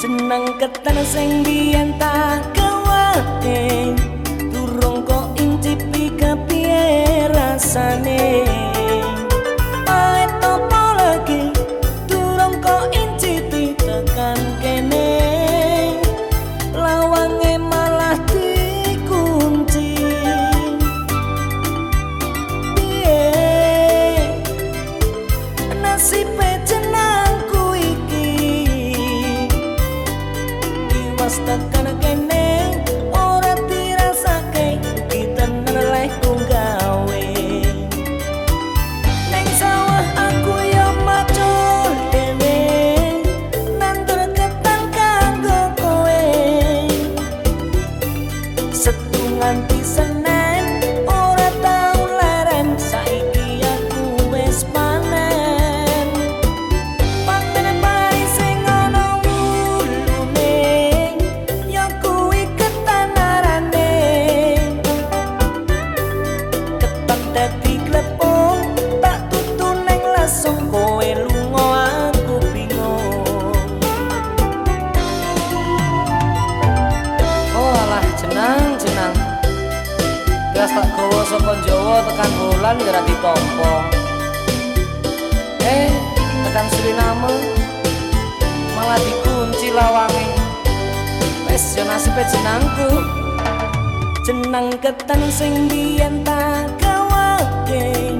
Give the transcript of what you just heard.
Jeneng ketan sing biyen tak kawate. hasta canakene gas tak gawa saka Jawa tekan bulan ya ra ditampa. Eh, tekan Suriname malah dikunci lawange. Wes yo nasibe jenangku. Jenang ketan sing biyen tak gawake.